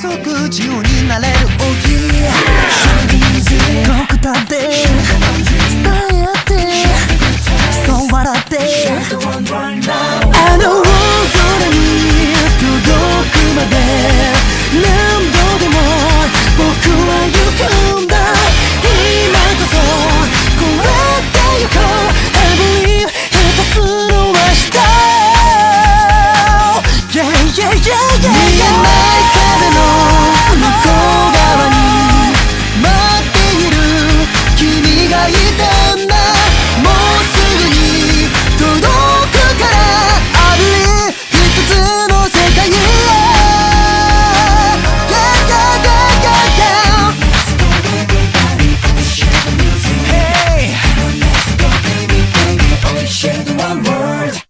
自由になれる大きい。がいて